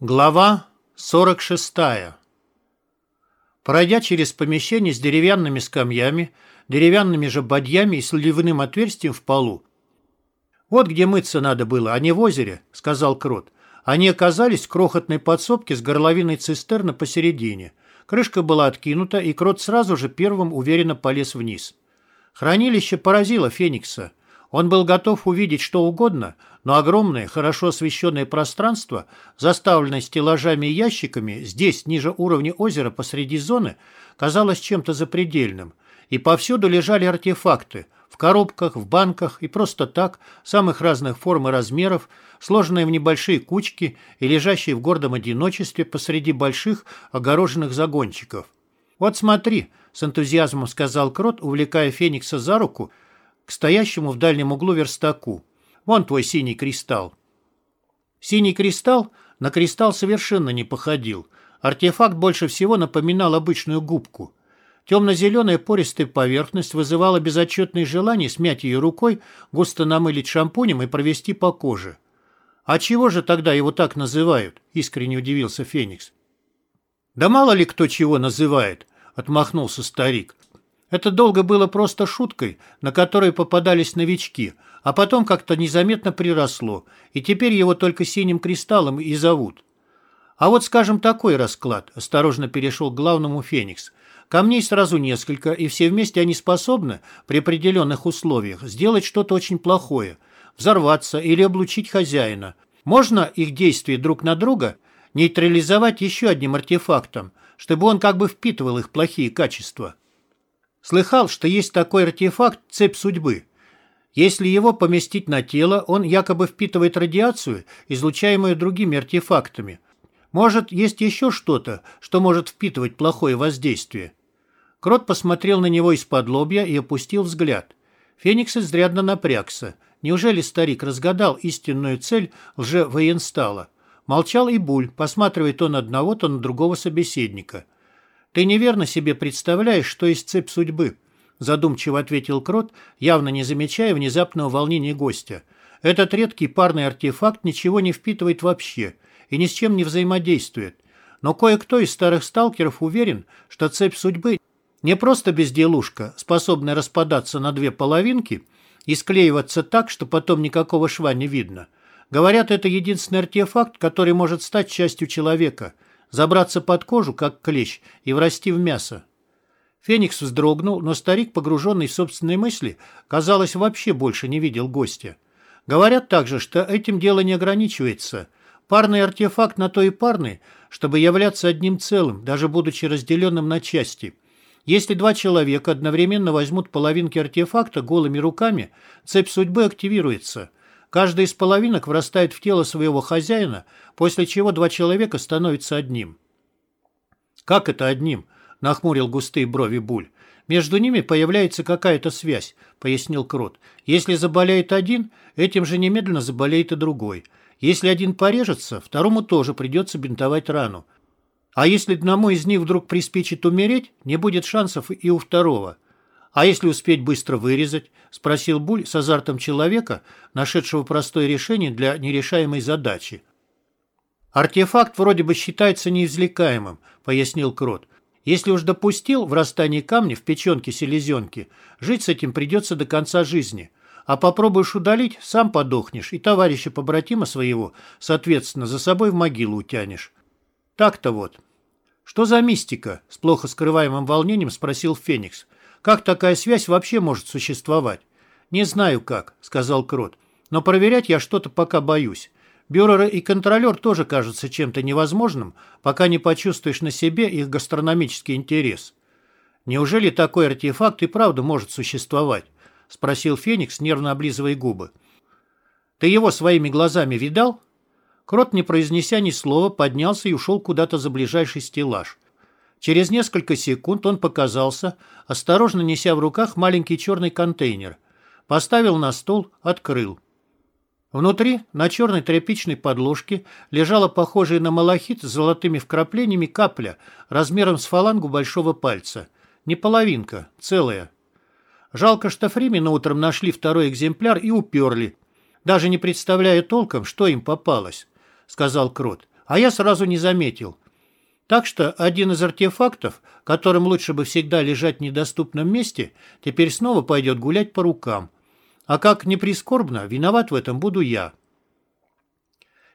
Глава 46. Пройдя через помещение с деревянными скамьями, деревянными же бадьями и сливным отверстием в полу. «Вот где мыться надо было, а не в озере», — сказал Крот. Они оказались в крохотной подсобке с горловиной цистерны посередине. Крышка была откинута, и Крот сразу же первым уверенно полез вниз. Хранилище поразило Феникса. Он был готов увидеть что угодно, но огромное, хорошо освещенное пространство, заставленное стеллажами и ящиками, здесь, ниже уровня озера, посреди зоны, казалось чем-то запредельным. И повсюду лежали артефакты – в коробках, в банках и просто так, самых разных форм и размеров, сложенные в небольшие кучки и лежащие в гордом одиночестве посреди больших огороженных загончиков. «Вот смотри», — с энтузиазмом сказал Крот, увлекая Феникса за руку к стоящему в дальнем углу верстаку. Вон твой синий кристалл. Синий кристалл на кристалл совершенно не походил. Артефакт больше всего напоминал обычную губку. Темно-зеленая пористая поверхность вызывала безотчетное желание смять ее рукой, густо намылить шампунем и провести по коже. «А чего же тогда его так называют?» – искренне удивился Феникс. «Да мало ли кто чего называет», – отмахнулся старик. Это долго было просто шуткой, на которой попадались новички, а потом как-то незаметно приросло, и теперь его только синим кристаллом и зовут. А вот, скажем, такой расклад, осторожно перешел к главному Феникс. Камней сразу несколько, и все вместе они способны, при определенных условиях, сделать что-то очень плохое, взорваться или облучить хозяина. Можно их действия друг на друга нейтрализовать еще одним артефактом, чтобы он как бы впитывал их плохие качества. Слыхал, что есть такой артефакт «Цепь судьбы». Если его поместить на тело, он якобы впитывает радиацию, излучаемую другими артефактами. Может, есть еще что-то, что может впитывать плохое воздействие? Крот посмотрел на него из-под лобья и опустил взгляд. Феникс изрядно напрягся. Неужели старик разгадал истинную цель лже-военстала? Молчал и Буль, посматривая то на одного, то на другого собеседника – «Ты неверно себе представляешь, что есть цепь судьбы», задумчиво ответил Крот, явно не замечая внезапного волнения гостя. «Этот редкий парный артефакт ничего не впитывает вообще и ни с чем не взаимодействует. Но кое-кто из старых сталкеров уверен, что цепь судьбы не просто безделушка, способная распадаться на две половинки и склеиваться так, что потом никакого шва не видно. Говорят, это единственный артефакт, который может стать частью человека – забраться под кожу, как клещ, и врасти в мясо. Феникс вздрогнул, но старик, погруженный в собственные мысли, казалось, вообще больше не видел гостя. Говорят также, что этим дело не ограничивается. Парный артефакт на то и парный, чтобы являться одним целым, даже будучи разделенным на части. Если два человека одновременно возьмут половинки артефакта голыми руками, цепь судьбы активируется – Каждая из половинок врастает в тело своего хозяина, после чего два человека становятся одним. «Как это одним?» – нахмурил густые брови Буль. «Между ними появляется какая-то связь», – пояснил Крот. «Если заболеет один, этим же немедленно заболеет и другой. Если один порежется, второму тоже придется бинтовать рану. А если одному из них вдруг приспичит умереть, не будет шансов и у второго». «А если успеть быстро вырезать?» – спросил Буль с азартом человека, нашедшего простое решение для нерешаемой задачи. «Артефакт вроде бы считается неизвлекаемым», – пояснил Крот. «Если уж допустил врастание камня в печенке-селезенке, жить с этим придется до конца жизни. А попробуешь удалить, сам подохнешь, и товарища побратима своего, соответственно, за собой в могилу утянешь. Так-то вот». «Что за мистика?» – с плохо скрываемым волнением спросил Феникс. Как такая связь вообще может существовать? Не знаю как, сказал Крот. Но проверять я что-то пока боюсь. Бюрер и контролер тоже кажутся чем-то невозможным, пока не почувствуешь на себе их гастрономический интерес. Неужели такой артефакт и правда может существовать? Спросил Феникс, нервно облизывая губы. Ты его своими глазами видал? Крот, не произнеся ни слова, поднялся и ушел куда-то за ближайший стеллаж. Через несколько секунд он показался, осторожно неся в руках маленький черный контейнер. Поставил на стол, открыл. Внутри, на черной тряпичной подложке, лежала похожая на малахит с золотыми вкраплениями капля размером с фалангу большого пальца. Не половинка, целая. Жалко, что Фримена утром нашли второй экземпляр и уперли, даже не представляя толком, что им попалось, — сказал Крот. а я сразу не заметил. Так что один из артефактов, которым лучше бы всегда лежать в недоступном месте, теперь снова пойдет гулять по рукам. А как ни прискорбно, виноват в этом буду я.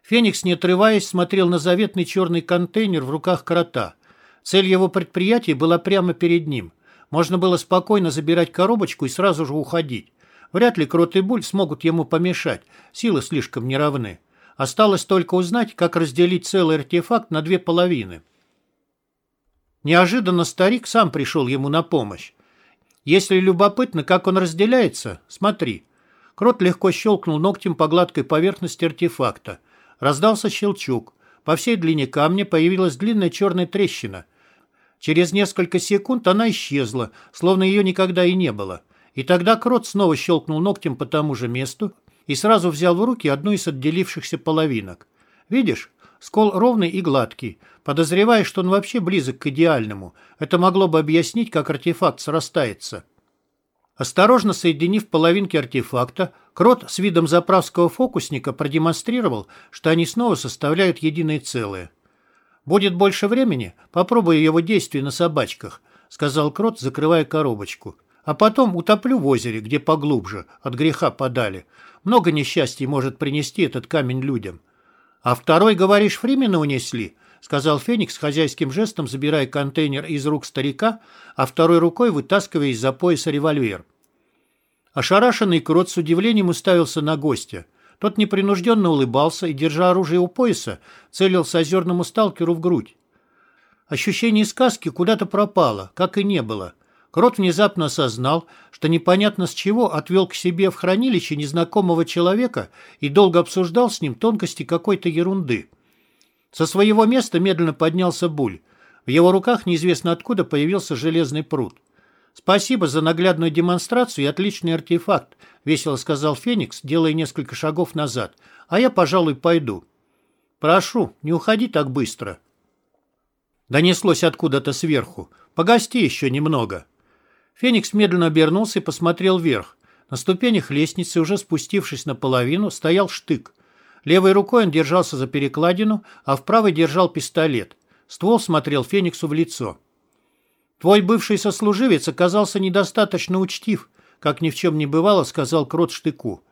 Феникс, не отрываясь, смотрел на заветный черный контейнер в руках крота. Цель его предприятия была прямо перед ним. Можно было спокойно забирать коробочку и сразу же уходить. Вряд ли Крот и Буль смогут ему помешать, силы слишком неравны. Осталось только узнать, как разделить целый артефакт на две половины. Неожиданно старик сам пришел ему на помощь. Если любопытно, как он разделяется, смотри. Крот легко щелкнул ногтем по гладкой поверхности артефакта. Раздался щелчок. По всей длине камня появилась длинная черная трещина. Через несколько секунд она исчезла, словно ее никогда и не было. И тогда Крот снова щелкнул ногтем по тому же месту и сразу взял в руки одну из отделившихся половинок. Видишь, скол ровный и гладкий. Подозревая, что он вообще близок к идеальному. Это могло бы объяснить, как артефакт срастается. Осторожно соединив половинки артефакта, Крот с видом заправского фокусника продемонстрировал, что они снова составляют единое целое. «Будет больше времени, попробую его действие на собачках», — сказал Крот, закрывая коробочку. «А потом утоплю в озере, где поглубже, от греха подали. Много несчастий может принести этот камень людям». «А второй, говоришь, Фримена унесли?» — сказал Феникс хозяйским жестом, забирая контейнер из рук старика, а второй рукой вытаскивая из-за пояса револьвер. Ошарашенный Крот с удивлением уставился на гостя. Тот непринужденно улыбался и, держа оружие у пояса, целился озерному сталкеру в грудь. Ощущение сказки куда-то пропало, как и не было. Крот внезапно осознал, что непонятно с чего отвел к себе в хранилище незнакомого человека и долго обсуждал с ним тонкости какой-то ерунды. Со своего места медленно поднялся Буль. В его руках неизвестно откуда появился железный пруд. «Спасибо за наглядную демонстрацию и отличный артефакт», — весело сказал Феникс, делая несколько шагов назад. «А я, пожалуй, пойду». «Прошу, не уходи так быстро». Донеслось откуда-то сверху. «Погости еще немного». Феникс медленно обернулся и посмотрел вверх. На ступенях лестницы, уже спустившись наполовину, стоял штык. Левой рукой он держался за перекладину, а в правой держал пистолет. Ствол смотрел Фениксу в лицо. «Твой бывший сослуживец оказался недостаточно учтив», как ни в чем не бывало, сказал Крот Штыку.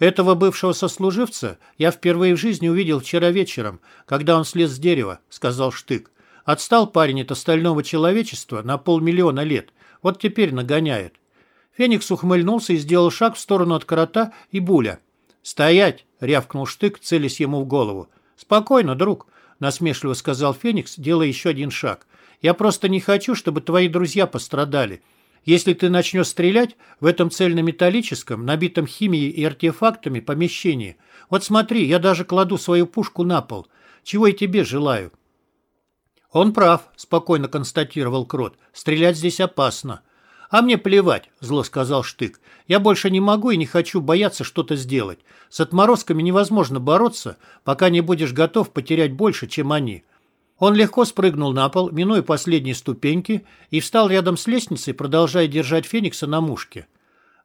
«Этого бывшего сослуживца я впервые в жизни увидел вчера вечером, когда он слез с дерева», — сказал Штык. «Отстал парень от остального человечества на полмиллиона лет. Вот теперь нагоняет». Феникс ухмыльнулся и сделал шаг в сторону от крота и буля. «Стоять!» — рявкнул Штык, целясь ему в голову. «Спокойно, друг», — насмешливо сказал Феникс, делая еще один шаг. «Я просто не хочу, чтобы твои друзья пострадали. Если ты начнешь стрелять в этом цельнометаллическом, набитом химией и артефактами помещении, вот смотри, я даже кладу свою пушку на пол. Чего и тебе желаю». «Он прав», — спокойно констатировал Крот. «Стрелять здесь опасно». «А мне плевать», — зло сказал Штык. «Я больше не могу и не хочу бояться что-то сделать. С отморозками невозможно бороться, пока не будешь готов потерять больше, чем они». Он легко спрыгнул на пол, минуя последние ступеньки, и встал рядом с лестницей, продолжая держать Феникса на мушке.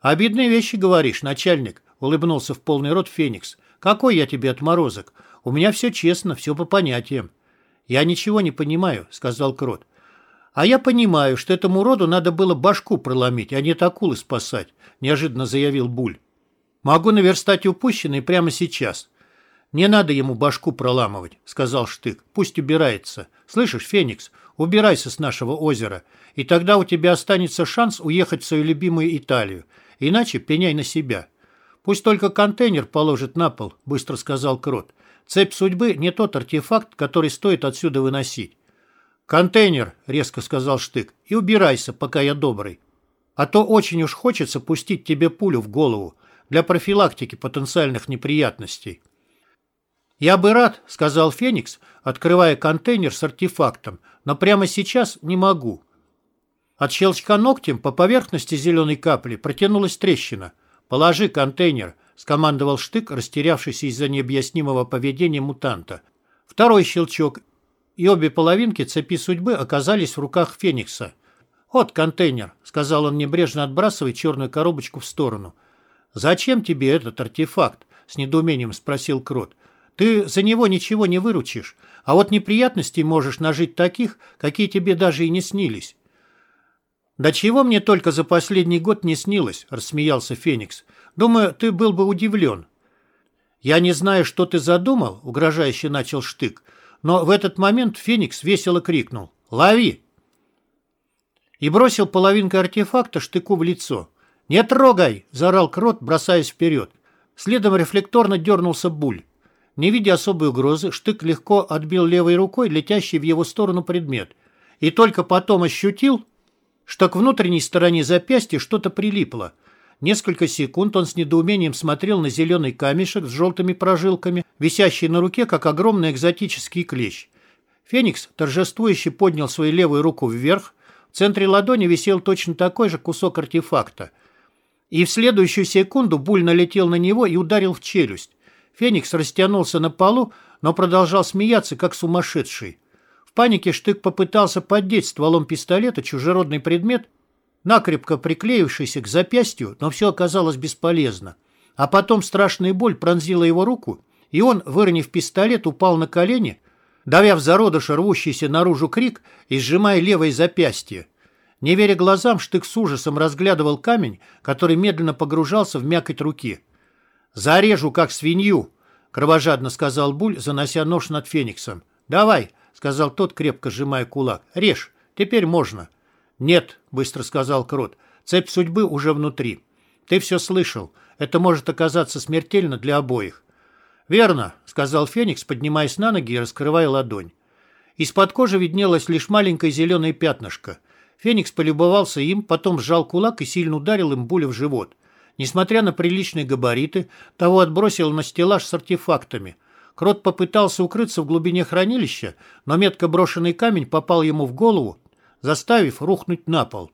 «Обидные вещи говоришь, начальник», — улыбнулся в полный рот Феникс. «Какой я тебе отморозок? У меня все честно, все по понятиям». «Я ничего не понимаю», — сказал Крот. «А я понимаю, что этому роду надо было башку проломить, а не акулы спасать», — неожиданно заявил Буль. «Могу наверстать упущенный прямо сейчас». «Не надо ему башку проламывать», — сказал Штык. «Пусть убирается. Слышишь, Феникс, убирайся с нашего озера, и тогда у тебя останется шанс уехать в свою любимую Италию. Иначе пеняй на себя». «Пусть только контейнер положит на пол», — быстро сказал Крот. «Цепь судьбы не тот артефакт, который стоит отсюда выносить. «Контейнер», — резко сказал Штык, — «и убирайся, пока я добрый. А то очень уж хочется пустить тебе пулю в голову для профилактики потенциальных неприятностей». «Я бы рад», — сказал Феникс, открывая контейнер с артефактом, «но прямо сейчас не могу». От щелчка ногтем по поверхности зеленой капли протянулась трещина. «Положи контейнер», — скомандовал Штык, растерявшийся из-за необъяснимого поведения мутанта. Второй щелчок, и обе половинки цепи судьбы оказались в руках Феникса. «Вот контейнер», — сказал он небрежно отбрасывая черную коробочку в сторону. «Зачем тебе этот артефакт?» — с недоумением спросил Крот. Ты за него ничего не выручишь, а вот неприятностей можешь нажить таких, какие тебе даже и не снились». «Да чего мне только за последний год не снилось?» – рассмеялся Феникс. «Думаю, ты был бы удивлен». «Я не знаю, что ты задумал», – угрожающе начал Штык, но в этот момент Феникс весело крикнул «Лови!» и бросил половинку артефакта Штыку в лицо. «Не трогай!» – заорал Крот, бросаясь вперед. Следом рефлекторно дернулся Буль. Не видя особой угрозы, Штык легко отбил левой рукой летящий в его сторону предмет. И только потом ощутил, что к внутренней стороне запястья что-то прилипло. Несколько секунд он с недоумением смотрел на зеленый камешек с желтыми прожилками, висящий на руке, как огромный экзотический клещ. Феникс торжествующе поднял свою левую руку вверх. В центре ладони висел точно такой же кусок артефакта. И в следующую секунду Буль налетел на него и ударил в челюсть. Феникс растянулся на полу, но продолжал смеяться, как сумасшедший. Панике Штык попытался поддеть стволом пистолета чужеродный предмет, накрепко приклеившийся к запястью, но все оказалось бесполезно. А потом страшная боль пронзила его руку, и он, выронив пистолет, упал на колени, давя в зародыш рвущийся наружу крик и сжимая левое запястье. Не веря глазам, Штык с ужасом разглядывал камень, который медленно погружался в мякоть руки. «Зарежу, как свинью!» — кровожадно сказал Буль, занося нож над Фениксом. «Давай!» — сказал тот, крепко сжимая кулак. «Режь! Теперь можно!» «Нет!» — быстро сказал Крот. «Цепь судьбы уже внутри. Ты все слышал. Это может оказаться смертельно для обоих». «Верно!» — сказал Феникс, поднимаясь на ноги и раскрывая ладонь. Из-под кожи виднелось лишь маленькое зеленое пятнышко. Феникс полюбовался им, потом сжал кулак и сильно ударил им Буля в живот. Несмотря на приличные габариты, того отбросил на стеллаж с артефактами. Крот попытался укрыться в глубине хранилища, но метко брошенный камень попал ему в голову, заставив рухнуть на пол.